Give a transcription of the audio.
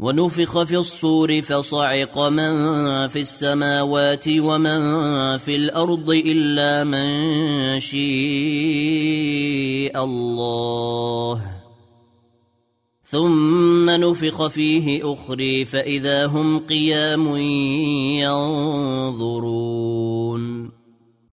ونفخ في الصور فصعق من في السماوات ومن في الأرض إلا من شيء الله. ثم نفخ فيه أخري فإذا هم قيام ينظرون.